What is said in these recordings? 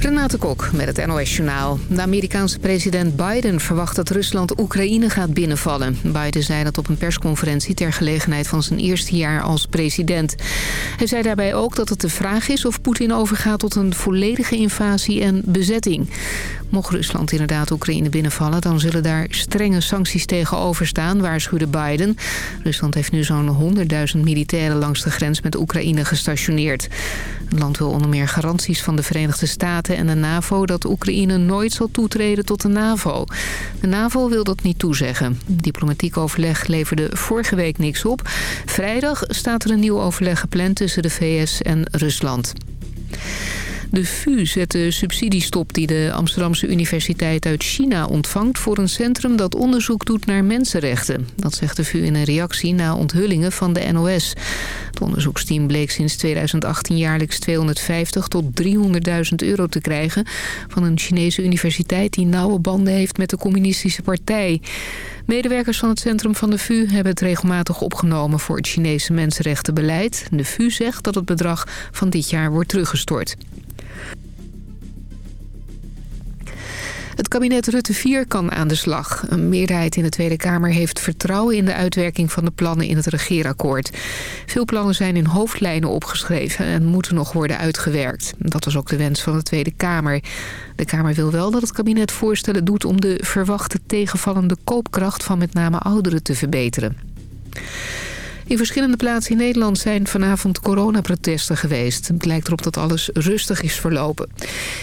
Renate Kok met het NOS Journaal. De Amerikaanse president Biden verwacht dat Rusland Oekraïne gaat binnenvallen. Biden zei dat op een persconferentie ter gelegenheid van zijn eerste jaar als president. Hij zei daarbij ook dat het de vraag is of Poetin overgaat tot een volledige invasie en bezetting. Mocht Rusland inderdaad Oekraïne binnenvallen... dan zullen daar strenge sancties tegenover staan, waarschuwde Biden. Rusland heeft nu zo'n 100.000 militairen langs de grens met Oekraïne gestationeerd. Het land wil onder meer garanties van de Verenigde Staten en de NAVO... dat Oekraïne nooit zal toetreden tot de NAVO. De NAVO wil dat niet toezeggen. Diplomatiek overleg leverde vorige week niks op. Vrijdag staat er een nieuw overleg gepland tussen de VS en Rusland. De VU zet de subsidiestop die de Amsterdamse Universiteit uit China ontvangt... voor een centrum dat onderzoek doet naar mensenrechten. Dat zegt de VU in een reactie na onthullingen van de NOS. Het onderzoeksteam bleek sinds 2018 jaarlijks 250 tot 300.000 euro te krijgen... van een Chinese universiteit die nauwe banden heeft met de communistische partij. Medewerkers van het centrum van de VU hebben het regelmatig opgenomen voor het Chinese mensenrechtenbeleid. De VU zegt dat het bedrag van dit jaar wordt teruggestort. Het kabinet Rutte 4 kan aan de slag. Een meerderheid in de Tweede Kamer heeft vertrouwen in de uitwerking van de plannen in het regeerakkoord. Veel plannen zijn in hoofdlijnen opgeschreven en moeten nog worden uitgewerkt. Dat was ook de wens van de Tweede Kamer. De Kamer wil wel dat het kabinet voorstellen doet om de verwachte tegenvallende koopkracht van met name ouderen te verbeteren. In verschillende plaatsen in Nederland zijn vanavond coronaprotesten geweest. Het lijkt erop dat alles rustig is verlopen.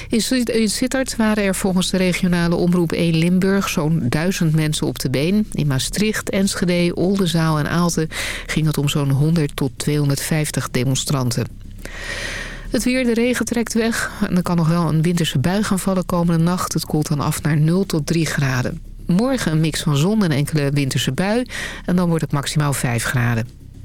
In Sittard waren er volgens de regionale omroep 1 Limburg zo'n duizend mensen op de been. In Maastricht, Enschede, Oldenzaal en Aalten ging het om zo'n 100 tot 250 demonstranten. Het weer, de regen trekt weg. En er kan nog wel een winterse bui gaan vallen komende nacht. Het koelt dan af naar 0 tot 3 graden. Morgen een mix van zon en enkele winterse bui. En dan wordt het maximaal 5 graden.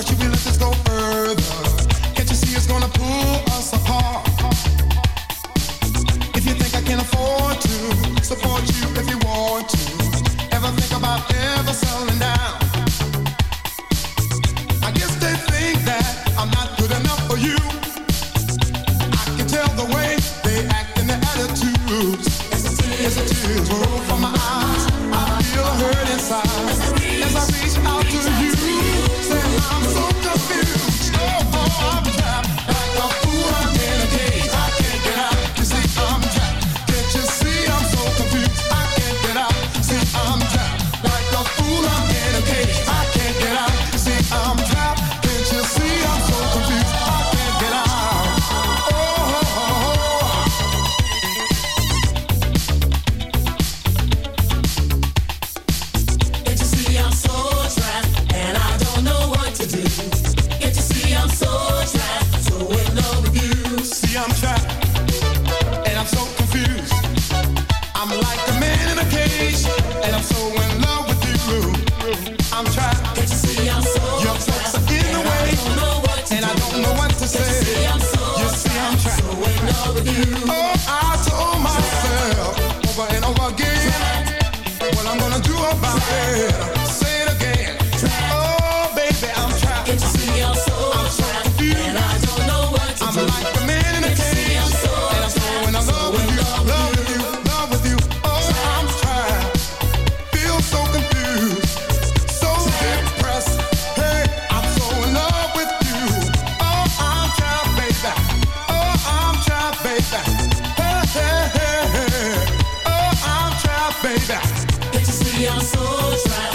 Why should we listen I'm so tired.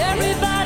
Everybody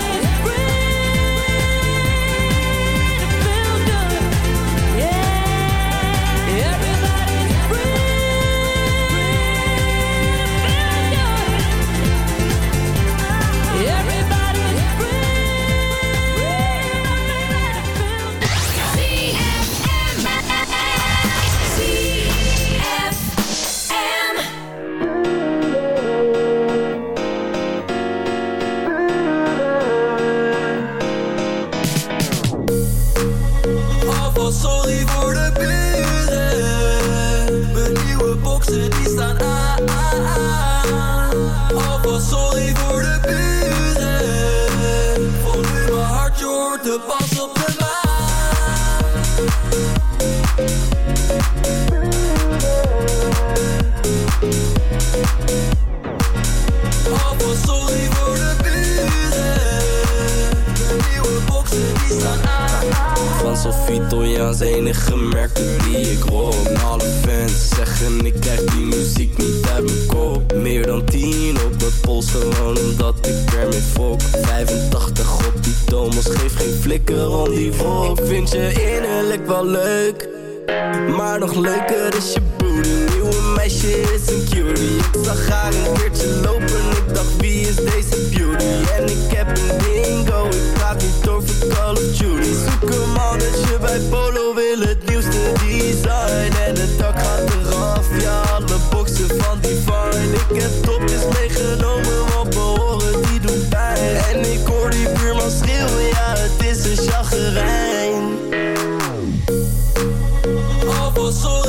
so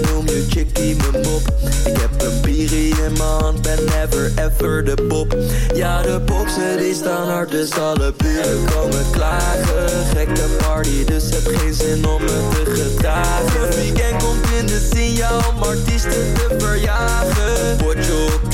noem je chickie mijn mop. Ik heb een bierie in mijn hand, ben never ever de pop. Ja, de boksen die staan hard, dus alle buren komen klagen. Gekke party, dus heb geen zin om me te gedragen. Het weekend komt in de zin, jou om artiesten te verjagen. Potje op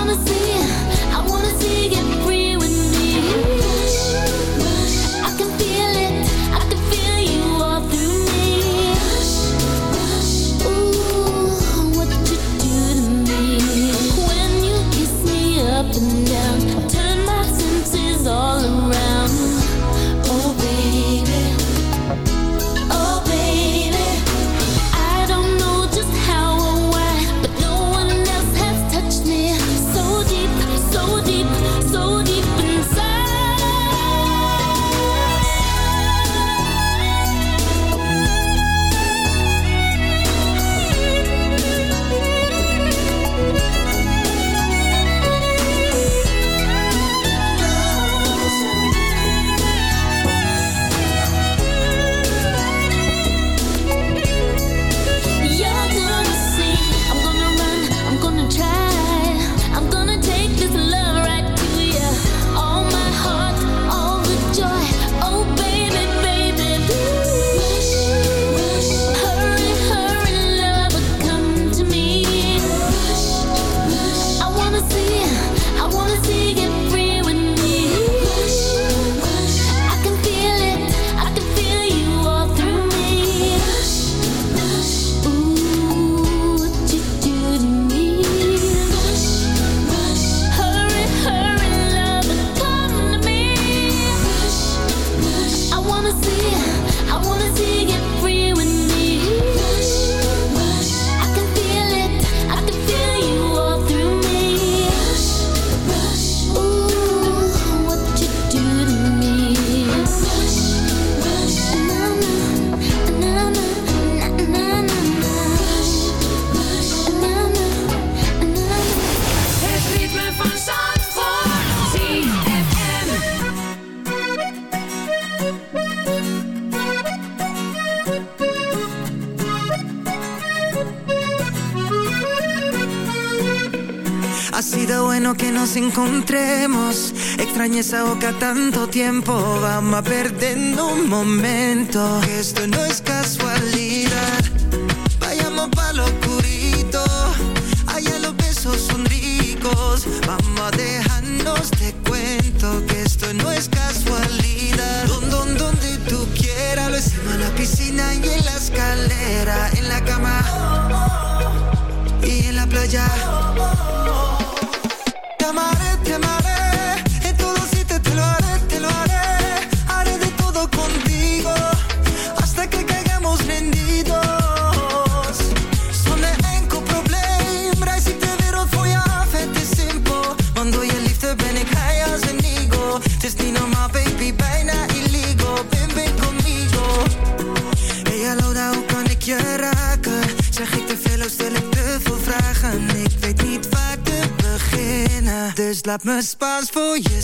wanna see nos encontremos. Extrañé esa boca tanto tiempo. Vamos a perder un momento. Esto no es casualidad. Vayamos pa' lo oscurito. Allá los besos son ricos. Vamos a dejarnos te cuento que esto no es casualidad. Don, don, donde tú quieras. Lo hicimos en la piscina y en la escalera. En la cama y en la playa laat me Spaans voor je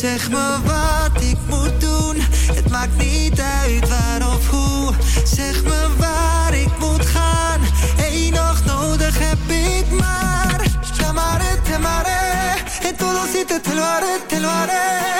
Zeg me wat ik moet doen, het maakt niet uit waar of hoe. Zeg me waar ik moet gaan, Eén nog nodig heb ik maar. Llamare, maar het en todo si te het lo.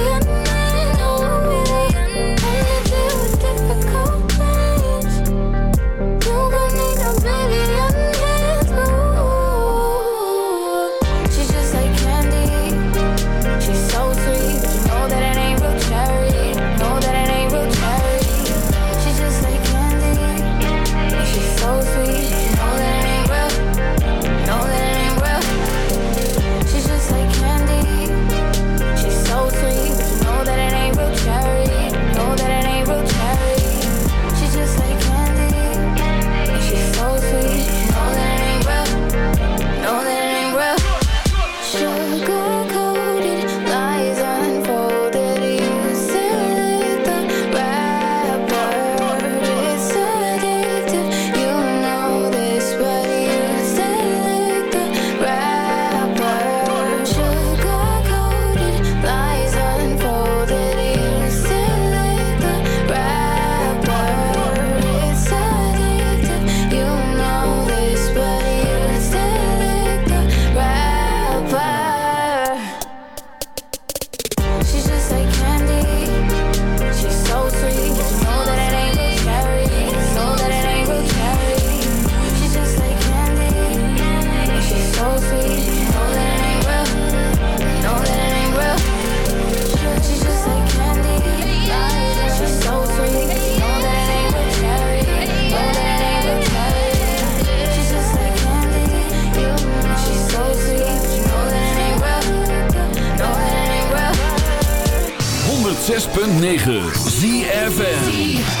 106.9 ZFN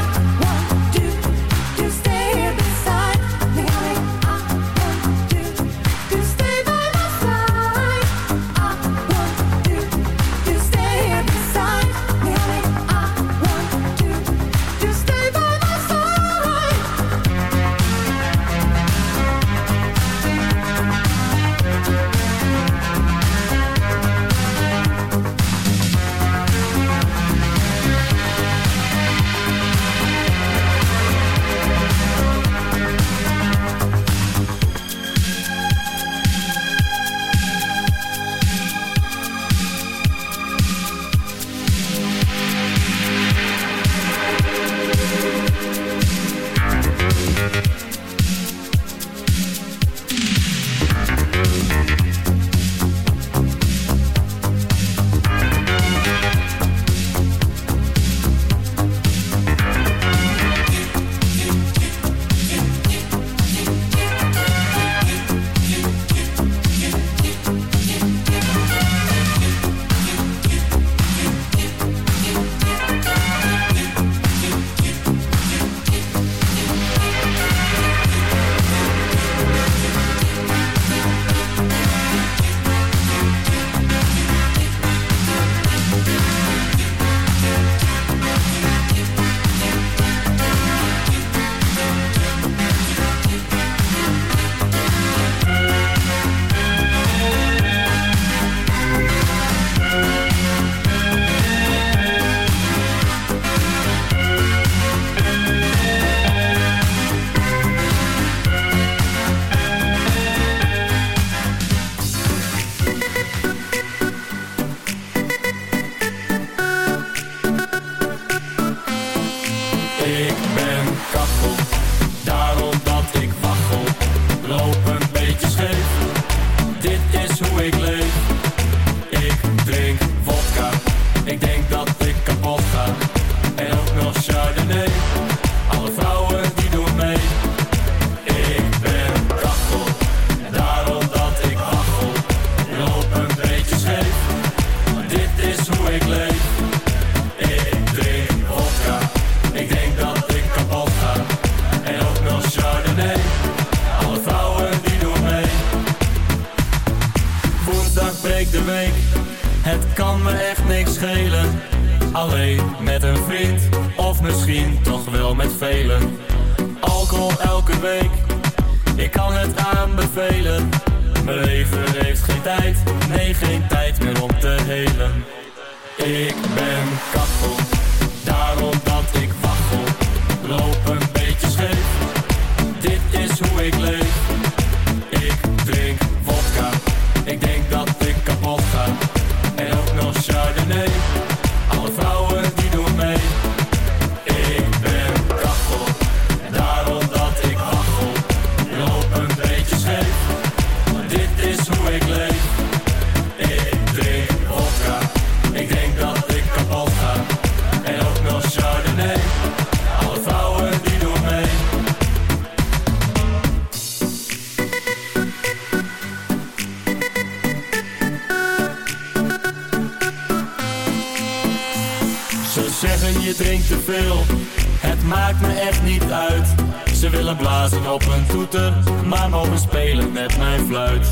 Ze zeggen je drinkt te veel, het maakt me echt niet uit. Ze willen blazen op een toeter, maar mogen spelen met mijn fluit.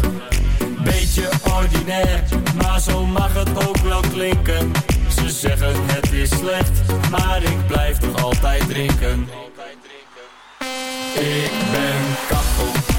Beetje ordinair, maar zo mag het ook wel klinken. Ze zeggen het is slecht, maar ik blijf toch altijd drinken. Ik ben kapot